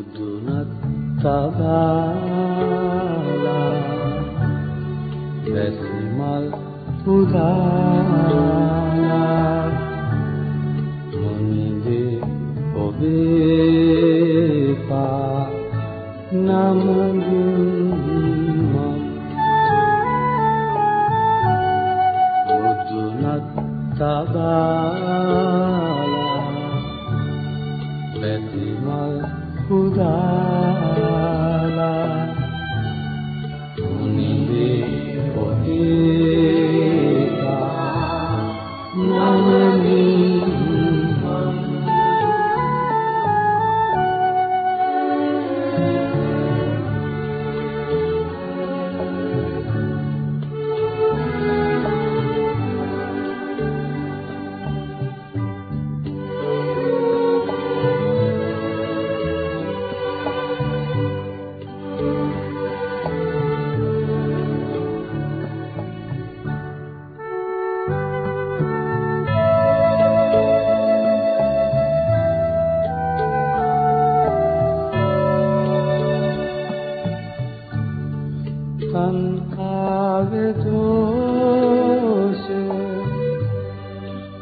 මුදුනත් තබාලා වැසිමල් පුදාලා මොනිදේ ඔබේ පා නමගින් මුදුනත් තබාලා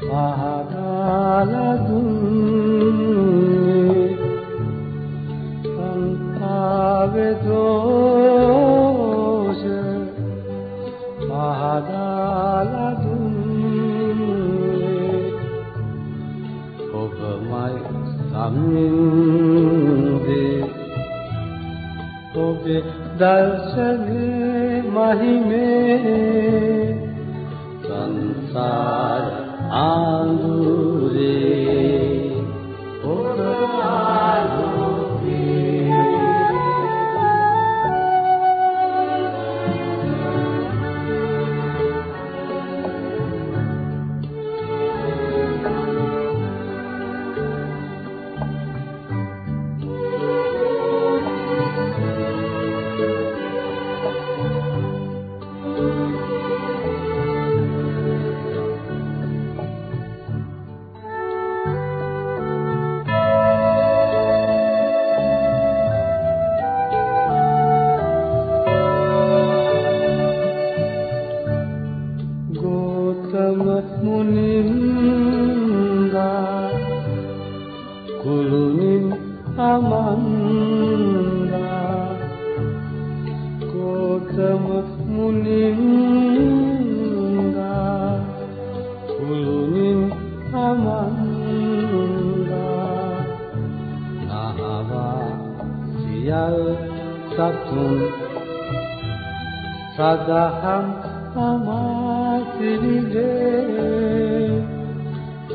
පහදාලා දුන්නේ සංඛාවේ දෝෂ පහදාලා දුන්නේ ඔබමයි සම්මින්දේ ඔබේ දර්ශනේ මහිමේ සංසාර আলোরে මුනින්දා කුළුනින් අමන්දා ගෝතම මුනින්දා කුළුනින් අමන්දා නහවා සියල් සතුන් සදහම් අමාසිරිලේ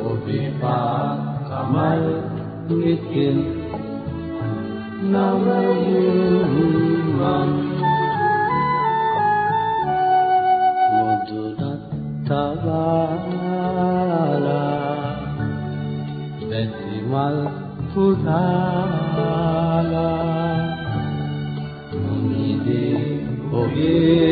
ඔබේ පා කමල් නිතින් නමයින් මන් මුදුනත් තවාලා බැතිමල් පුදාලා මුනිදේ ඔබේ